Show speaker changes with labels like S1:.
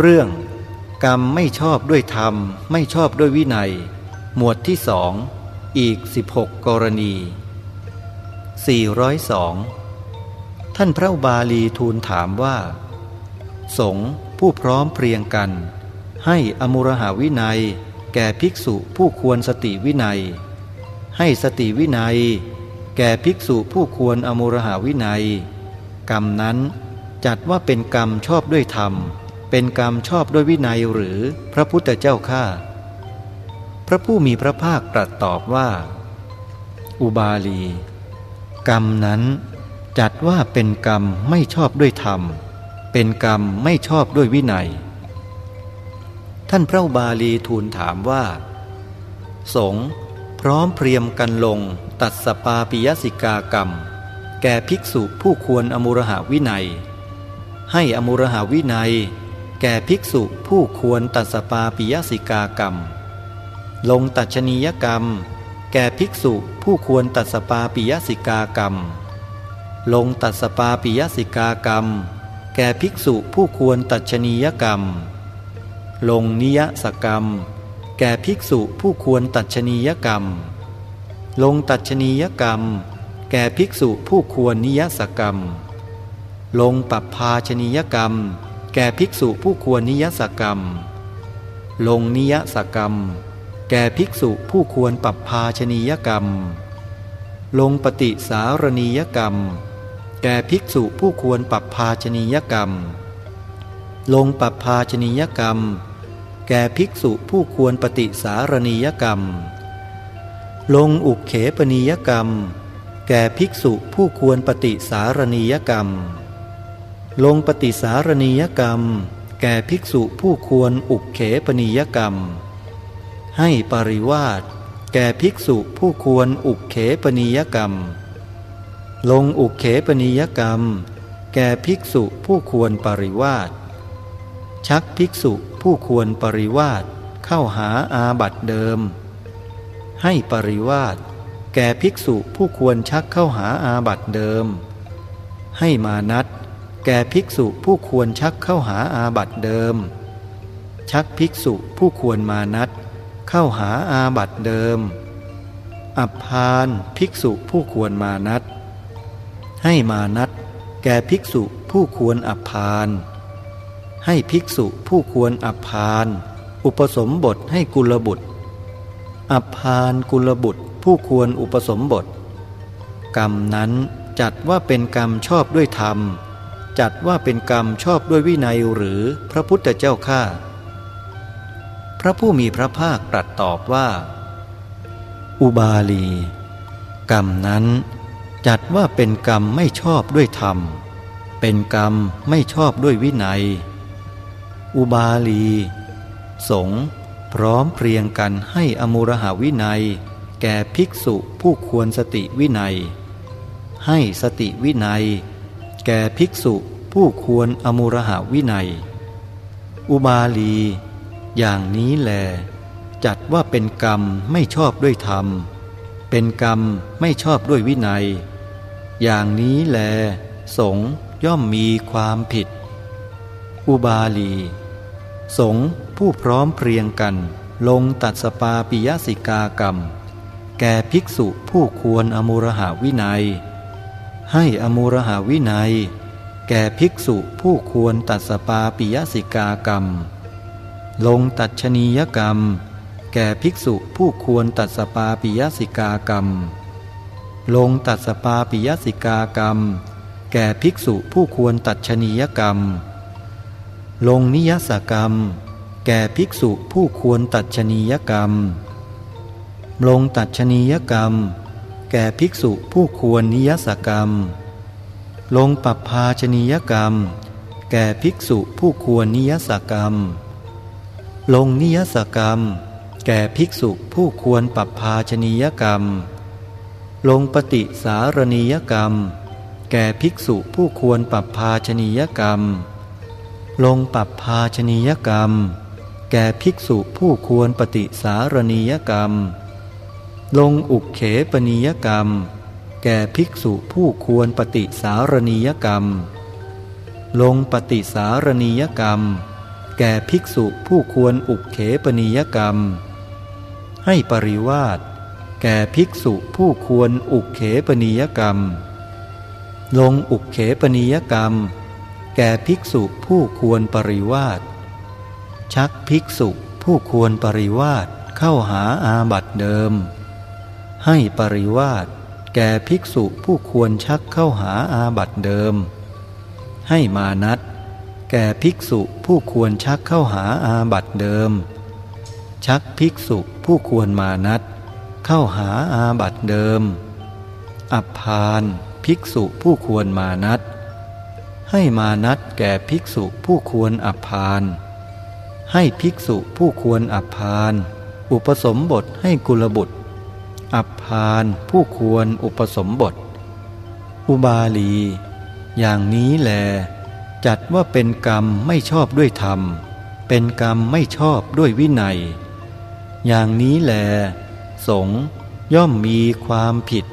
S1: เรื่อง กรรมไม่ชอบด้วยธรรม ไม่ชอบด้วยวินัย หมวดที่สองอีก 16 กรณี 402 ท่านพระบาลีทูลถามว่า สงฆ์ผู้พร้อมเพรียงกัน ให้อมุรหาวินัย แก่ภิกษุผู้ควรสติวินัย ให้สติวินัย แก่ภิกษุผู้ควรอมุรหาวินัย กรรมนั้นจัดว่าเป็นกรรมชอบด้วยธรรม เป็นกรรมชอบด้วยวินัยหรือพระพุทธเจ้าข้าพระผู้มีพระภาคตรัสตอบว่า อุบาลี กรรมนั้นจัดว่าเป็นกรรมไม่ชอบด้วยธรรม เป็นกรรมไม่ชอบด้วยวินัย ท่านพระอุบาลีทูลถามว่า สงพร้อมเพรียมกันลงตัดสปาปิยสิกากรรม แก่ภิกษุผู้ควรอมุรหาวินัย ให้อมุรหาวินัย แก่ภิกษุผู้ควรตัดสปาปิยสิกากรรม ลงตัชนียกรรม แก่ภิกษุผู้ควรตัดสปาปิยสิกากรรม ลงตัดสปาปิยสิกากรรม แก่ภิกษุผู้ควรตัชนียกรรม ลงนิยสกรรม แก่ภิกษุผู้ควรตัชนียกรรม ลงตัชนียกรรม แก่ภิกษุผู้ควรนิยสกรรม ลงปัปพาชนียกรรม แก่ภิกษุผู้ควรนิยสกรรม ลงนิยสกรรม แก่ภิกษุผู้ควรปรับภาชนียกรรม ลงปฏิสารณียกรรม แก่ภิกษุผู้ควรปรับภาชนียกรรม ลงปรับภาชนียกรรม แก่ภิกษุผู้ควรปฏิสารณียกรรม ลงอุเขปนียกรรม แก่ภิกษุผู้ควรปฏิสารณียกรรม ลงปฏิสารณียกรรม แก่ภิกษุผู้ควรอุกเขปนียกรรม ให้ปริวาสแก่ภิกษุผู้ควรอุกเขปนิยกรรม ลงอุกเขปนิยกรรม แก่ภิกษุผู้ควรปริวาสชักภิกษุผู้ควรปริวาสเข้าหาอาบัติเดิม ให้ปริวาสแก่ภิกษุผู้ควรชักเข้าหาอาบัติเดิม ให้มานัต แก่ภิกษุผู้ควรชักเข้าหาอาบัติเดิม ชักภิกษุผู้ควรมานัต เข้าหาอาบัติเดิม อัพภานภิกษุผู้ควรมานัด ให้มานัด แก่ภิกษุผู้ควรอับพาน ให้ภิกษุผู้ควรอับพาน อุปสมบทให้กุลบุตร อับพานกุลบุตรผู้ควรอุปสมบท กรรมนั้นจัดว่าเป็นกรรมชอบด้วยธรรม จัดว่าเป็นกรรมชอบด้วยวินัยหรือพระพุทธเจ้าข้าพระผู้มีพระภาคตรัสตอบว่า อุบาลี กรรมนั้นจัดว่าเป็นกรรมไม่ชอบด้วยธรรม เป็นกรรมไม่ชอบด้วยวินัย อุบาลี สงพร้อมเพรียงกันให้อมุรหาวินัย แก่ภิกษุผู้ควรสติวินัย ให้สติวินัย แก่ภิกษุผู้ควรอมุรหาวินัย อุบาลี อย่างนี้แล จัดว่าเป็นกรรมไม่ชอบด้วยธรรม เป็นกรรมไม่ชอบด้วยวินัย อย่างนี้แล สงย่อมมีความผิด อุบาลี สงผู้พร้อมเพรียงกันลงตัดสปาปิยสิกากรรม แก่ภิกษุผู้ควรอมุรหาวินัย ให้อมุรหาวินัย แก่ภิกษุผู้ควรตัดสปาปิยสิกากรรม ลงตัดชนียกรรม แก่ภิกษุผู้ควรตัดสปาปิยสิกากรรม ลงตัดสปาปิยสิกากรรม แก่ภิกษุผู้ควรตัดชนียกรรม ลงนิยสกรรม แก่ภิกษุผู้ควรตัดชนียกรรม ลงตัดชนียกรรม แก่ภิกษุผู้ควรนิยสกรรม ลงปัปพาชนียกรรม แก่ภิกษุผู้ควรนิยสกรรม ลงนิยสกรรม แก่ภิกษุผู้ควรปรับภาชนียกรรม ลงปฏิสารณียกรรม แก่ภิกษุผู้ควรปรับภาชนียกรรม ลงปรับภาชนียกรรม แก่ภิกษุผู้ควรปฏิสารณียกรรม ลงอุกเขปนียกรรม แก่ภิกษุผู้ควรปฏิสารณียกรรม ลงปฏิสารณียกรรม แก่ภิกษุผู้ควรอุกเขปนิยกรรม ให้ปริวาสแก่ภิกษุผู้ควรอุกเขปนิยกรรม ลงอุกเขปนิยกรรม แก่ภิกษุผู้ควรปริวาสชักภิกษุผู้ควรปริวาสเข้าหาอาบัตเดิม ให้ปริวาสแก่ภิกษุผู้ควรชักเข้าหาอาบัติเดิม ให้มานัดแก่ภิกษุผู้ควรชักเข้าหาอาบัติเดิม ชักภิกษุผู้ควรมานัดเข้าหาอาบัติเดิม อัพานภิกษุผู้ควรมานัดให้มานัดแก่ภิกษุผู้ควรอัพาน ให้ภิกษุผู้ควรอัพาน อุปสมบทให้กุลบุตร อับพานผู้ควรอุปสมบท อุบาลี อย่างนี้แล จัดว่าเป็นกรรมไม่ชอบด้วยธรรม เป็นกรรมไม่ชอบด้วยวินัย อย่างนี้แล สงย่อมมีความผิด